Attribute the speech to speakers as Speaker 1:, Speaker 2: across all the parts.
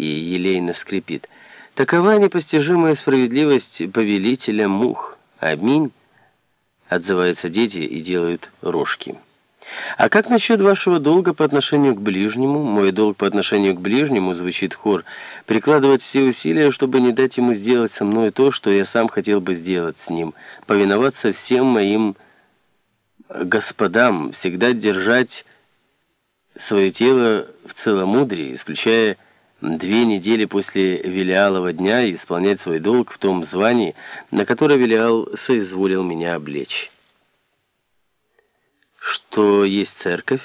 Speaker 1: и елейно скрипит. Такова непостижимая справедливость повелителя мух. Аминь, отзываются дети и делают рожки. А как насчет вашего долга по отношению к ближнему? Мой долг по отношению к ближнему, звучит хор, прикладывать все усилия, чтобы не дать ему сделать со мной то, что я сам хотел бы сделать с ним, повиноваться всем моим господам, всегда держать свое тело в целомудрии, исключая две недели после Велиалова дня исполнять свой долг в том звании, на которое Велиал соизволил меня облечь. Что есть церковь?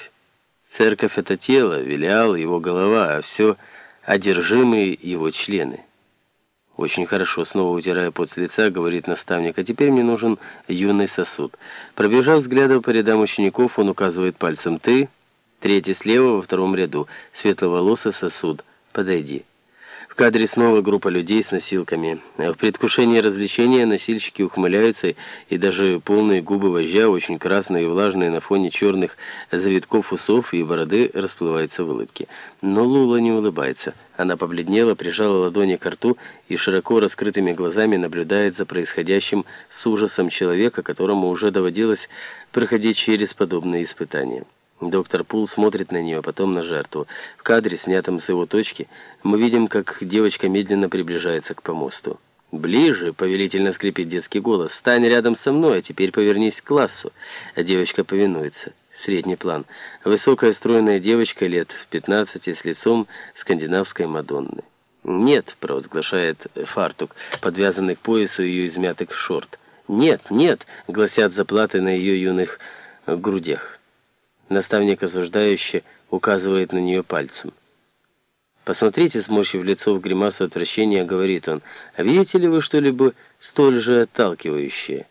Speaker 1: Церковь — это тело, Велиал — его голова, а все одержимые его члены. «Очень хорошо», — снова утирая пот с лица, говорит наставник, «а теперь мне нужен юный сосуд». Пробежав взглядом по рядам учеников, он указывает пальцем «ты», третий слева во втором ряду, светловолосый сосуд подойди». В кадре снова группа людей с носилками. В предвкушении развлечения носильщики ухмыляются, и даже полные губы вождя, очень красные и влажные на фоне черных завитков усов и бороды, расплываются в улыбке. Но Лула не улыбается. Она побледнела, прижала ладони к рту и широко раскрытыми глазами наблюдает за происходящим с ужасом человека, которому уже доводилось проходить через подобные испытания. Доктор Пул смотрит на нее, потом на жертву. В кадре, снятом с его точки, мы видим, как девочка медленно приближается к помосту. «Ближе!» — повелительно скрипит детский голос. «Стань рядом со мной, а теперь повернись к классу». Девочка повинуется. Средний план. Высокая стройная девочка лет в 15 с лицом скандинавской Мадонны. «Нет!» — провозглашает фартук, подвязанный к поясу ее измятых шорт. «Нет, нет!» — гласят заплаты на ее юных грудях. Наставник осуждающе указывает на нее пальцем. «Посмотрите, сморщив лицо в гримасу отвращения, — говорит он, — видите ли вы что-либо столь же отталкивающее?»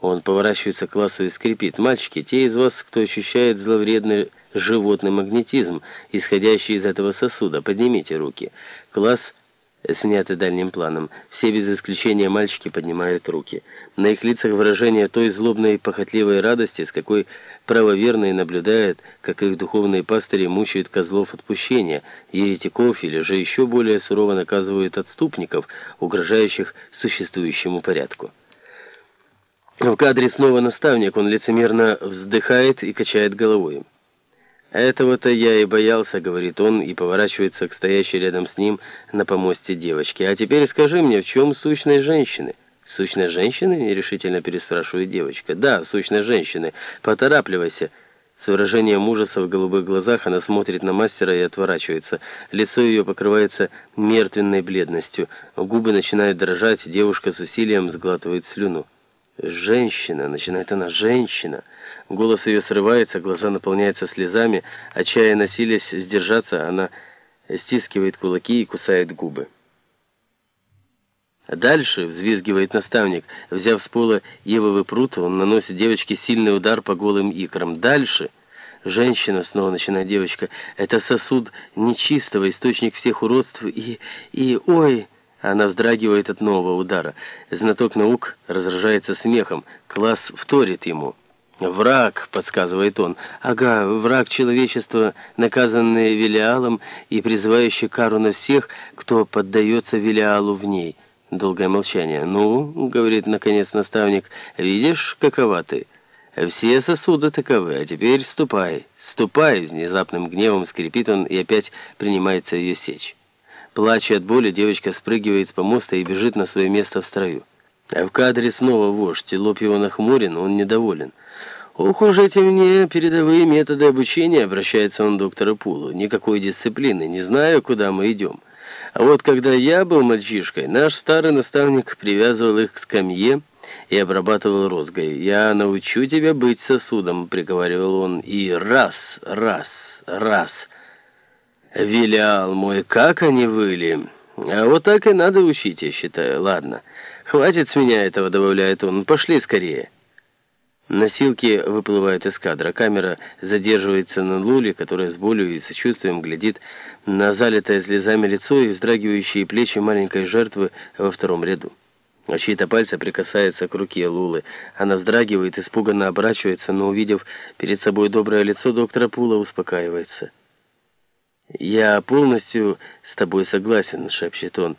Speaker 1: Он поворачивается к классу и скрипит. «Мальчики, те из вас, кто ощущает зловредный животный магнетизм, исходящий из этого сосуда, поднимите руки». Класс сняты дальним планом. Все без исключения мальчики поднимают руки. На их лицах выражение той злобной и похотливой радости, с какой правоверные наблюдают, как их духовные пастыри мучают козлов отпущения, еретиков или же еще более сурово наказывают отступников, угрожающих существующему порядку. В кадре снова наставник, он лицемерно вздыхает и качает головой. «Этого-то я и боялся», — говорит он, и поворачивается к стоящей рядом с ним на помосте девочке. «А теперь скажи мне, в чем сущность женщины?» «Сущность женщины?» — нерешительно переспрашивает девочка. «Да, сущность женщины. Поторапливайся». С выражением ужаса в голубых глазах она смотрит на мастера и отворачивается. Лицо ее покрывается мертвенной бледностью. Губы начинают дрожать, девушка с усилием сглатывает слюну. «Женщина!» — начинает она. «Женщина!» Голос ее срывается, глаза наполняются слезами. Отчаянно силясь сдержаться, она стискивает кулаки и кусает губы. Дальше, взвизгивает наставник, взяв с пола евовый прут, он наносит девочке сильный удар по голым икрам. Дальше... Женщина, снова начинает девочка, это сосуд нечистого, источник всех уродств и... и... ой... Она вздрагивает от нового удара. Знаток наук разражается смехом. Класс вторит ему. «Враг», — подсказывает он. «Ага, враг человечества, наказанный Велиалом и призывающий кару на всех, кто поддается Велиалу в ней». Долгое молчание. «Ну», — говорит наконец наставник, — «видишь, какова ты? Все сосуды таковы, а теперь ступай, ступай!» С внезапным гневом скрипит он и опять принимается ее сечь. Плача от боли, девочка спрыгивает с помоста и бежит на свое место в строю. А в кадре снова вождь, лоб его нахмурен, он недоволен. «Ох уж эти мне передовые методы обучения», — обращается он к доктору Пулу. «Никакой дисциплины, не знаю, куда мы идем». А вот когда я был мальчишкой, наш старый наставник привязывал их к скамье и обрабатывал розгой. «Я научу тебя быть сосудом», — приговаривал он, и раз, раз, раз. Вилял мой, как они выли. А вот так и надо учить, я считаю. Ладно, хватит с меня этого, добавляет он. Пошли скорее. Носилки выплывают из кадра. Камера задерживается на Луле, которая с болью и сочувствием глядит на залитое слезами лицо и вздрагивающие плечи маленькой жертвы во втором ряду. А чьи-то пальцы прикасаются к руке Лулы. Она вздрагивает, испуганно оборачивается, но, увидев перед собой доброе лицо доктора Пула, успокаивается. «Я полностью с тобой согласен», — шепчет он.